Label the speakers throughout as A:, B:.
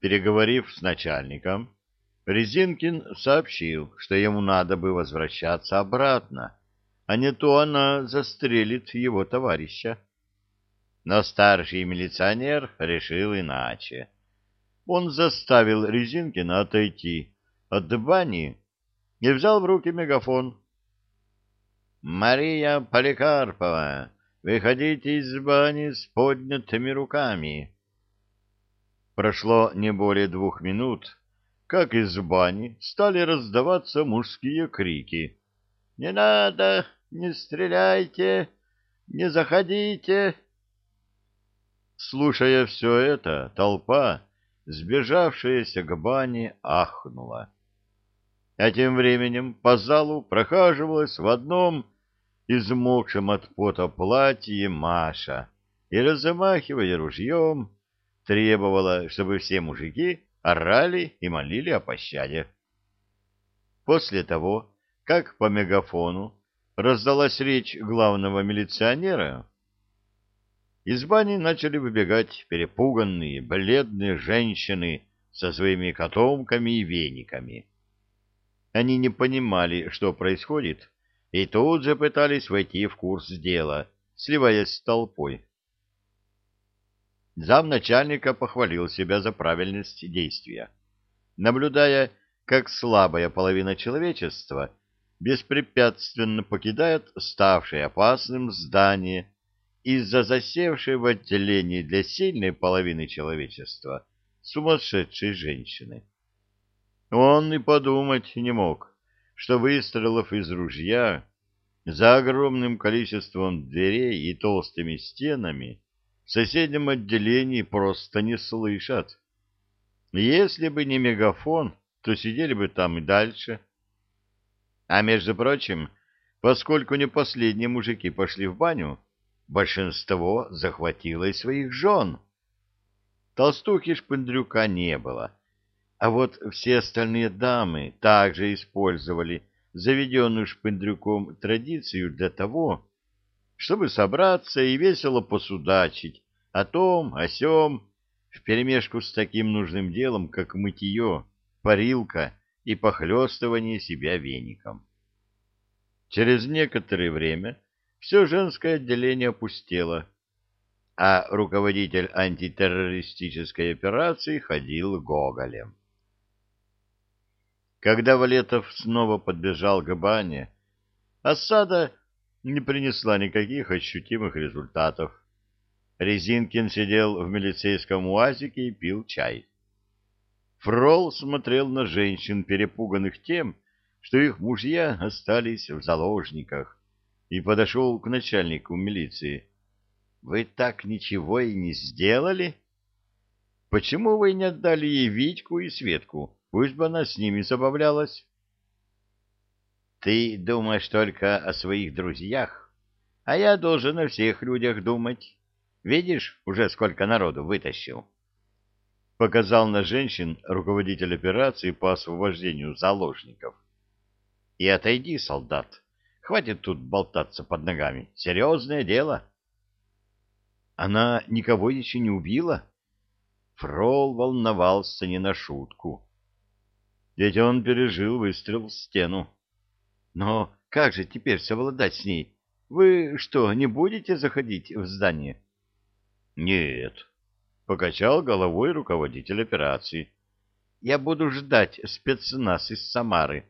A: Переговорив с начальником, Резинкин сообщил, что ему надо бы возвращаться обратно, а не то она застрелит его товарища. Но старший милиционер решил иначе. Он заставил Резинкина отойти от бани и взял в руки мегафон. «Мария Поликарпова, выходите из бани с поднятыми руками!» Прошло не более двух минут, как из бани стали раздаваться мужские крики. «Не надо! Не стреляйте! Не заходите!» Слушая все это, толпа, сбежавшаяся к бане, ахнула. А тем временем по залу прохаживалась в одном измокшем от пота платье Маша и, размахивая ружьем, требовала, чтобы все мужики орали и молили о пощаде. После того, как по мегафону раздалась речь главного милиционера, из бани начали выбегать перепуганные, бледные женщины со своими котомками и вениками. Они не понимали, что происходит, и тут же пытались войти в курс дела, сливаясь с толпой замначальника похвалил себя за правильность действия. Наблюдая, как слабая половина человечества беспрепятственно покидает ставшее опасным здание из-за засевшей в отделении для сильной половины человечества сумасшедшей женщины. Он и подумать не мог, что выстрелов из ружья за огромным количеством дверей и толстыми стенами в соседнем отделении просто не слышат. Если бы не мегафон, то сидели бы там и дальше. А между прочим, поскольку не последние мужики пошли в баню, большинство захватило и своих жен. Толстухи шпындрюка не было, а вот все остальные дамы также использовали заведенную шпындрюком традицию для того, чтобы собраться и весело посудачить о том, о сём, вперемешку с таким нужным делом, как мытье, парилка и похлёстывание себя веником. Через некоторое время все женское отделение опустело, а руководитель антитеррористической операции ходил гоголем. Когда Валетов снова подбежал к бане, осада не принесла никаких ощутимых результатов. Резинкин сидел в милицейском уазике и пил чай. Фрол смотрел на женщин, перепуганных тем, что их мужья остались в заложниках, и подошел к начальнику милиции. — Вы так ничего и не сделали? — Почему вы не отдали ей Витьку и Светку? Пусть бы она с ними забавлялась. Ты думаешь только о своих друзьях, а я должен о всех людях думать. Видишь, уже сколько народу вытащил. Показал на женщин руководитель операции по освобождению заложников. И отойди, солдат. Хватит тут болтаться под ногами. Серьезное дело. Она никого еще не убила? Фрол волновался не на шутку. Ведь он пережил выстрел в стену. Но как же теперь совладать с ней? Вы что, не будете заходить в здание? Нет, покачал головой руководитель операции. Я буду ждать спецназ из Самары.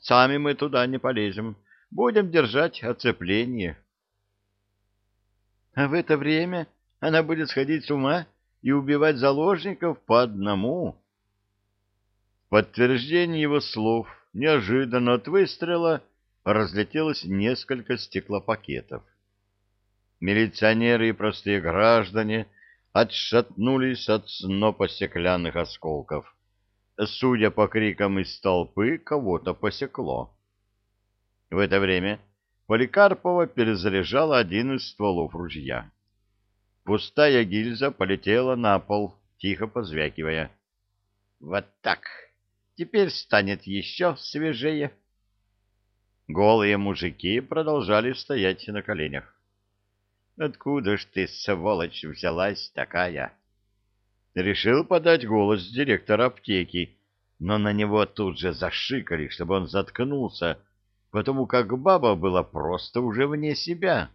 A: Сами мы туда не полезем. Будем держать оцепление. А в это время она будет сходить с ума и убивать заложников по одному. Подтверждение его слов неожиданно от выстрела разлетелось несколько стеклопакетов. Милиционеры и простые граждане отшатнулись от снопа стеклянных осколков. Судя по крикам из толпы, кого-то посекло. В это время Поликарпова перезаряжала один из стволов ружья. Пустая гильза полетела на пол, тихо позвякивая. «Вот так!» Теперь станет еще свежее. Голые мужики продолжали стоять на коленях. Откуда ж ты, сволочь, взялась такая? решил подать голос директора аптеки, но на него тут же зашикали, чтобы он заткнулся, потому как баба была просто уже вне себя.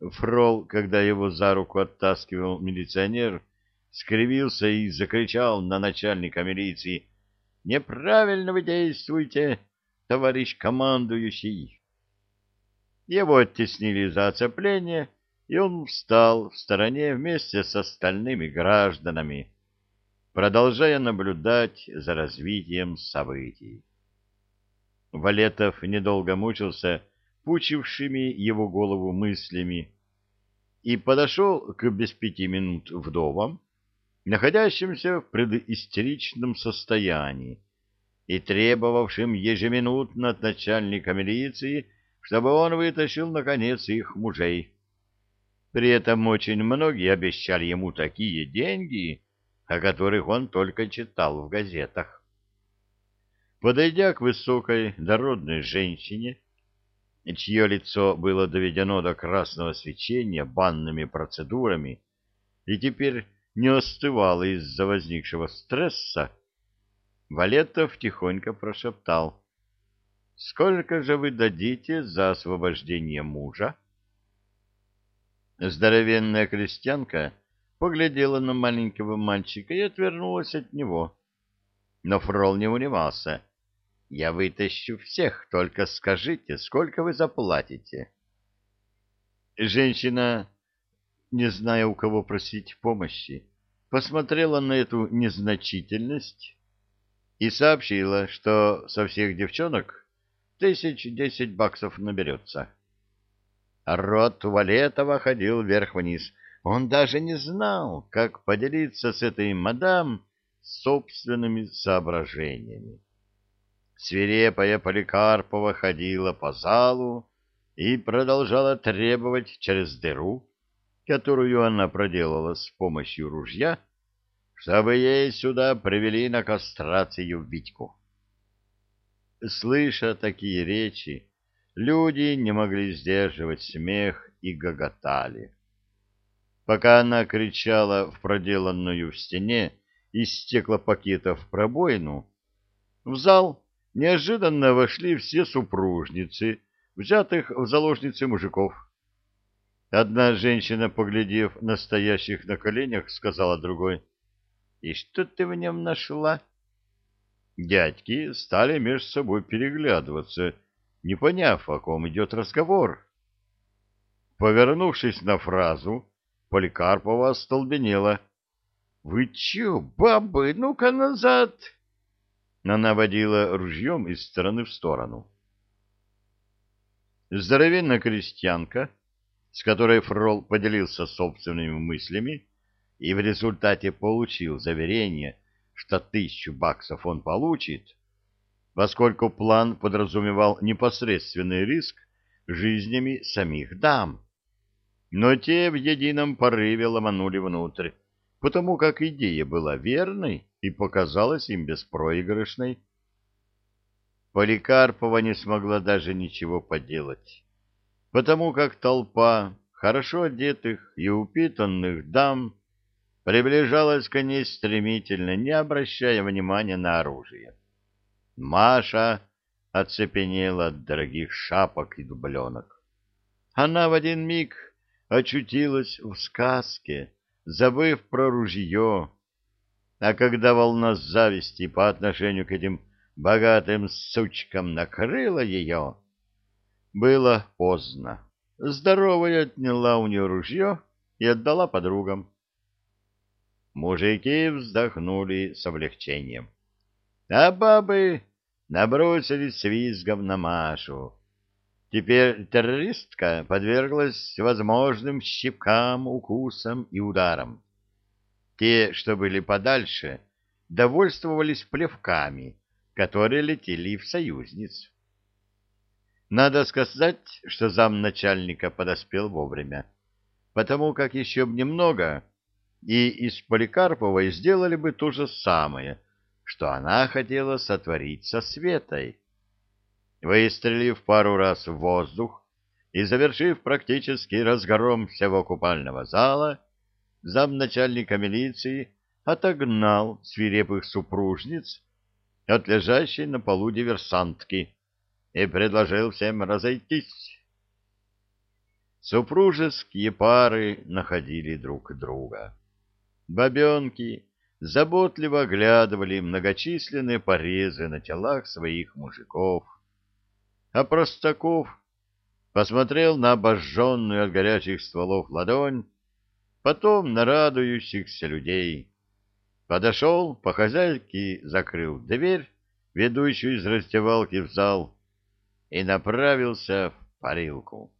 A: Фрол, когда его за руку оттаскивал милиционер, скривился и закричал на начальника милиции «Неправильно вы действуете, товарищ командующий!» Его оттеснили за оцепление, и он встал в стороне вместе с остальными гражданами, продолжая наблюдать за развитием событий. Валетов недолго мучился пучившими его голову мыслями и подошел к без пяти минут вдовам, находящимся в предистеричном состоянии и требовавшим ежеминутно от начальника милиции, чтобы он вытащил, наконец, их мужей. При этом очень многие обещали ему такие деньги, о которых он только читал в газетах. Подойдя к высокой, дородной женщине, чье лицо было доведено до красного свечения банными процедурами и теперь не остывало из-за возникшего стресса, Валетов тихонько прошептал. — Сколько же вы дадите за освобождение мужа? Здоровенная крестьянка поглядела на маленького мальчика и отвернулась от него. Но Фрол не унимался. — Я вытащу всех, только скажите, сколько вы заплатите? Женщина не зная, у кого просить помощи, посмотрела на эту незначительность и сообщила, что со всех девчонок тысяч десять баксов наберется. Рот Валетова ходил вверх-вниз. Он даже не знал, как поделиться с этой мадам собственными соображениями. Свирепая Поликарпова ходила по залу и продолжала требовать через дыру которую она проделала с помощью ружья, чтобы ей сюда привели на кастрацию Витьку. Слыша такие речи, люди не могли сдерживать смех и гоготали. Пока она кричала в проделанную в стене из стеклопакетов пробоину, в зал неожиданно вошли все супружницы, взятых в заложницы мужиков. Одна женщина, поглядев на стоящих на коленях, сказала другой, «И что ты в нем нашла?» Дядьки стали между собой переглядываться, не поняв, о ком идет разговор. Повернувшись на фразу, Поликарпова остолбенела. «Вы че, бабы, ну-ка назад!» Она водила ружьем из стороны в сторону. Здоровенная крестьянка с которой Фрол поделился собственными мыслями и в результате получил заверение, что тысячу баксов он получит, поскольку план подразумевал непосредственный риск жизнями самих дам. Но те в едином порыве ломанули внутрь, потому как идея была верной и показалась им беспроигрышной. Поликарпова не смогла даже ничего поделать потому как толпа хорошо одетых и упитанных дам приближалась к ней стремительно, не обращая внимания на оружие. Маша оцепенела от дорогих шапок и дубленок. Она в один миг очутилась в сказке, забыв про ружье, а когда волна зависти по отношению к этим богатым сучкам накрыла ее, было поздно. Здоровая отняла у нее ружье и отдала подругам. Мужики вздохнули с облегчением. А бабы набросились с визгом на Машу. Теперь террористка подверглась возможным щипкам, укусам и ударам. Те, что были подальше, довольствовались плевками, которые летели в союзниц. Надо сказать, что замначальника подоспел вовремя, потому как еще б немного, и из Поликарповой сделали бы то же самое, что она хотела сотворить со Светой. Выстрелив пару раз в воздух и завершив практически разгром всего купального зала, замначальника милиции отогнал свирепых супружниц от лежащей на полу диверсантки и предложил всем разойтись. Супружеские пары находили друг друга. Бабенки заботливо оглядывали многочисленные порезы на телах своих мужиков, а Простаков посмотрел на обожженную от горячих стволов ладонь, потом на радующихся людей. Подошел, по-хозяйски закрыл дверь, ведущую из раздевалки в зал, и направился в парилку.